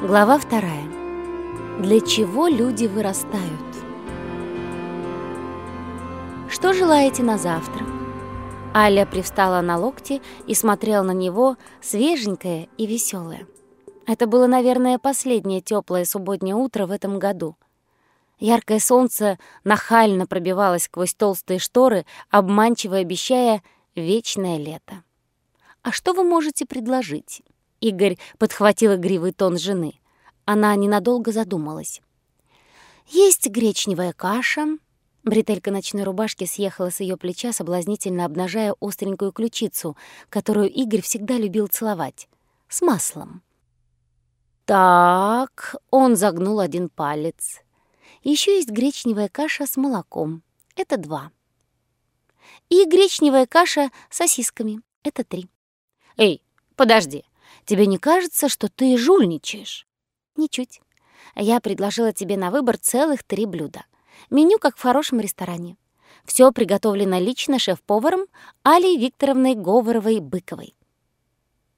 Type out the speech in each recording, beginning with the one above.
Глава вторая. Для чего люди вырастают? Что желаете на завтрак? Аля привстала на локти и смотрела на него, свеженькое и веселое. Это было, наверное, последнее теплое субботнее утро в этом году. Яркое солнце нахально пробивалось сквозь толстые шторы, обманчиво обещая вечное лето. «А что вы можете предложить?» Игорь подхватил игривый тон жены. Она ненадолго задумалась. «Есть гречневая каша». Бретелька ночной рубашки съехала с ее плеча, соблазнительно обнажая остренькую ключицу, которую Игорь всегда любил целовать. С маслом. «Так...» — он загнул один палец. Еще есть гречневая каша с молоком. Это два. И гречневая каша с сосисками. Это три. «Эй, подожди!» Тебе не кажется, что ты жульничаешь?» «Ничуть. Я предложила тебе на выбор целых три блюда. Меню, как в хорошем ресторане. Все приготовлено лично шеф-поваром Алией Викторовной Говоровой-Быковой.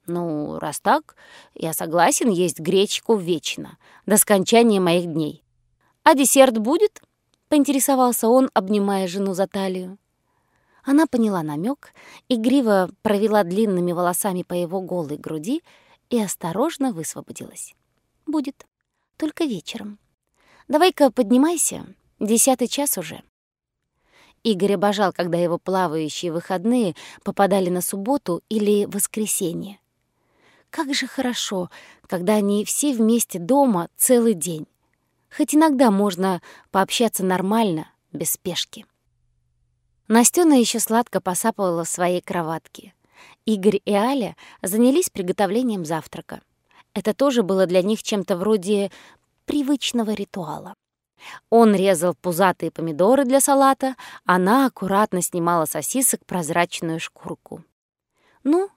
«Ну, раз так, я согласен есть гречку вечно, до скончания моих дней. А десерт будет?» — поинтересовался он, обнимая жену за талию. Она поняла намек, игриво провела длинными волосами по его голой груди и осторожно высвободилась. «Будет. Только вечером. Давай-ка поднимайся. Десятый час уже». Игорь обожал, когда его плавающие выходные попадали на субботу или воскресенье. Как же хорошо, когда они все вместе дома целый день. Хоть иногда можно пообщаться нормально, без спешки. Настена еще сладко посапывала в своей кроватке. Игорь и Аля занялись приготовлением завтрака. Это тоже было для них чем-то вроде привычного ритуала. Он резал пузатые помидоры для салата, она аккуратно снимала сосисок прозрачную шкурку. «Ну,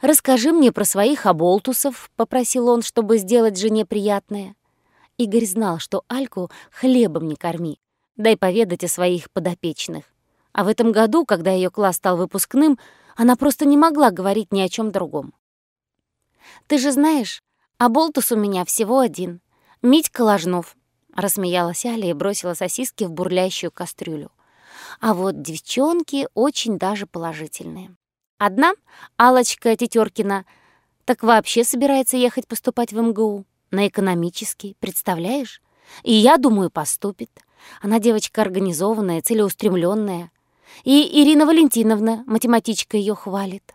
расскажи мне про своих оболтусов», — попросил он, чтобы сделать жене приятное. Игорь знал, что Альку хлебом не корми, дай поведать о своих подопечных. А в этом году, когда ее класс стал выпускным, она просто не могла говорить ни о чем другом. «Ты же знаешь, а болтус у меня всего один. Митька Ложнов», — рассмеялась Аля и бросила сосиски в бурлящую кастрюлю. «А вот девчонки очень даже положительные. Одна, Алочка Тетеркина, так вообще собирается ехать поступать в МГУ. На экономический, представляешь? И я думаю, поступит. Она девочка организованная, целеустремленная. И Ирина Валентиновна, математичка, ее хвалит.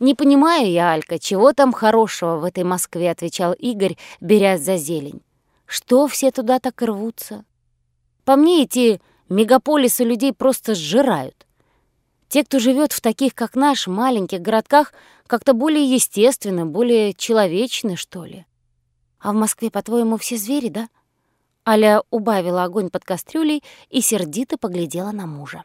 «Не понимаю я, Алька, чего там хорошего в этой Москве», — отвечал Игорь, берясь за зелень. «Что все туда так рвутся? По мне эти мегаполисы людей просто сжирают. Те, кто живет в таких, как наш, маленьких городках, как-то более естественны, более человечны, что ли. А в Москве, по-твоему, все звери, да?» Аля убавила огонь под кастрюлей и сердито поглядела на мужа.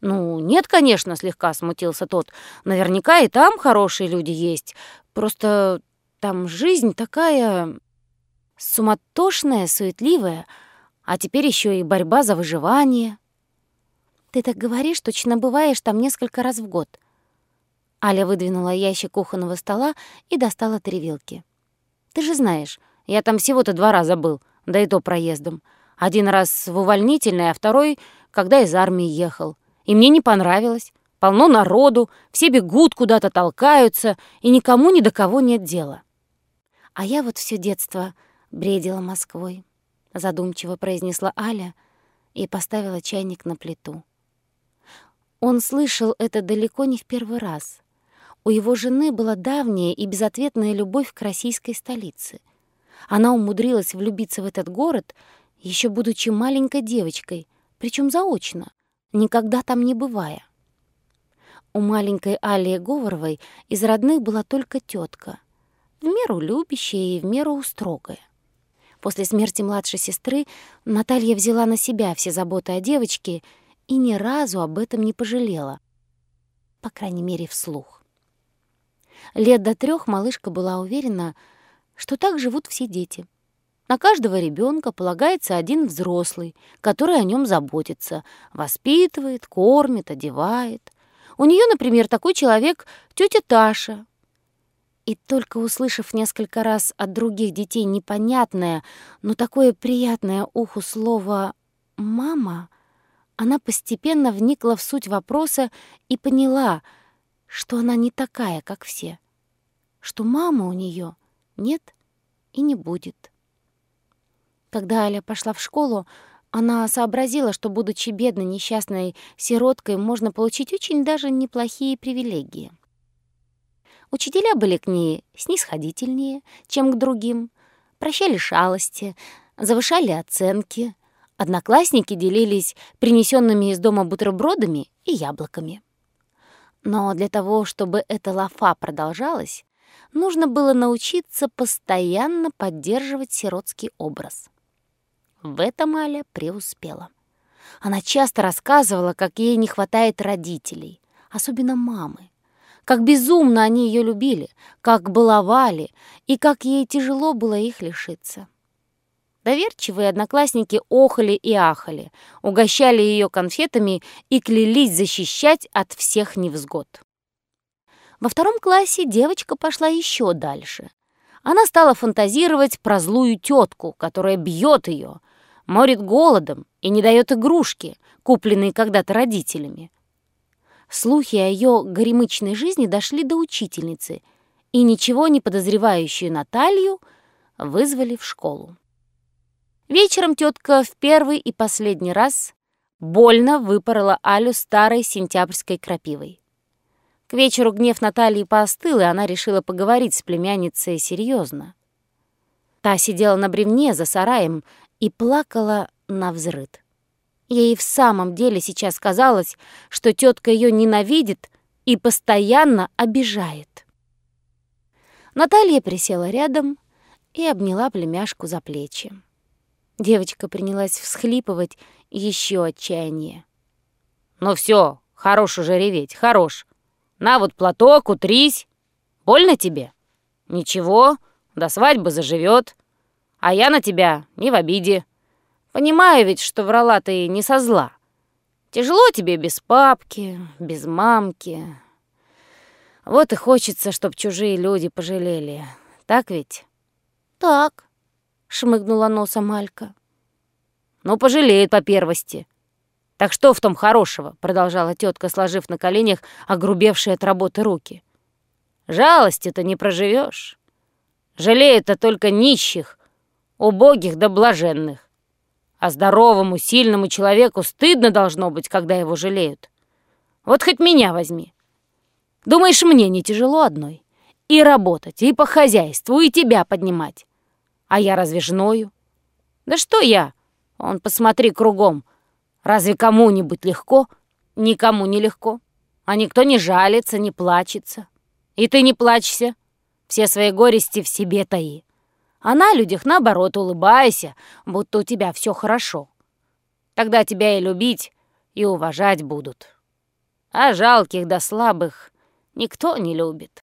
«Ну, нет, конечно», — слегка смутился тот. «Наверняка и там хорошие люди есть. Просто там жизнь такая суматошная, суетливая, а теперь еще и борьба за выживание». «Ты так говоришь, точно бываешь там несколько раз в год». Аля выдвинула ящик кухонного стола и достала три вилки. «Ты же знаешь, я там всего-то два раза был, да и то проездом. Один раз в увольнительной, а второй, когда из армии ехал. И мне не понравилось. Полно народу, все бегут куда-то, толкаются, и никому ни до кого нет дела. А я вот все детство бредила Москвой, задумчиво произнесла Аля и поставила чайник на плиту. Он слышал это далеко не в первый раз. У его жены была давняя и безответная любовь к российской столице. Она умудрилась влюбиться в этот город, еще будучи маленькой девочкой, причем заочно никогда там не бывая. У маленькой Алии Говоровой из родных была только тетка, в меру любящая и в меру строгая. После смерти младшей сестры Наталья взяла на себя все заботы о девочке и ни разу об этом не пожалела, по крайней мере, вслух. Лет до трех малышка была уверена, что так живут все дети — на каждого ребенка полагается один взрослый, который о нем заботится, воспитывает, кормит, одевает. У нее, например, такой человек — тетя Таша. И только услышав несколько раз от других детей непонятное, но такое приятное уху слово «мама», она постепенно вникла в суть вопроса и поняла, что она не такая, как все, что мамы у нее нет и не будет. Когда Аля пошла в школу, она сообразила, что, будучи бедной, несчастной сироткой, можно получить очень даже неплохие привилегии — Учителя были к ней снисходительнее, чем к другим, прощали шалости, завышали оценки. Одноклассники делились принесенными из дома бутербродами и яблоками. Но для того, чтобы эта лафа продолжалась, нужно было научиться постоянно поддерживать сиротский образ. В этом Аля преуспела. Она часто рассказывала, как ей не хватает родителей, особенно мамы как безумно они ее любили, как баловали и как ей тяжело было их лишиться. Доверчивые одноклассники охали и ахали, угощали ее конфетами и клялись защищать от всех невзгод. Во втором классе девочка пошла еще дальше. Она стала фантазировать про злую тетку, которая бьет ее, морит голодом и не дает игрушки, купленные когда-то родителями. Слухи о ее горемычной жизни дошли до учительницы, и ничего не подозревающую Наталью вызвали в школу. Вечером тетка в первый и последний раз больно выпорола Алю старой сентябрьской крапивой. К вечеру гнев Натальи поостыл, и она решила поговорить с племянницей серьезно. Та сидела на бревне за сараем и плакала на взрыд. Ей в самом деле сейчас казалось, что тетка ее ненавидит и постоянно обижает. Наталья присела рядом и обняла племяшку за плечи. Девочка принялась всхлипывать еще отчаяние. «Ну все, хорош уже реветь, хорош. На вот платок, утрись. Больно тебе? Ничего, до свадьбы заживет. А я на тебя не в обиде». Понимаю ведь, что врала ты не со зла. Тяжело тебе без папки, без мамки. Вот и хочется, чтоб чужие люди пожалели. Так ведь? Так, шмыгнула носом Малька. Ну, пожалеет по первости. Так что в том хорошего, продолжала тетка, сложив на коленях огрубевшие от работы руки. Жалости-то не проживешь. Жалеют-то только нищих, убогих да блаженных. А здоровому, сильному человеку стыдно должно быть, когда его жалеют. Вот хоть меня возьми. Думаешь, мне не тяжело одной? И работать, и по хозяйству, и тебя поднимать. А я разве жною? Да что я? Он, посмотри кругом. Разве кому-нибудь легко? Никому не легко. А никто не жалится, не плачется. И ты не плачься. Все свои горести в себе таи. А на людях, наоборот, улыбайся, будто у тебя все хорошо. Тогда тебя и любить, и уважать будут. А жалких да слабых никто не любит.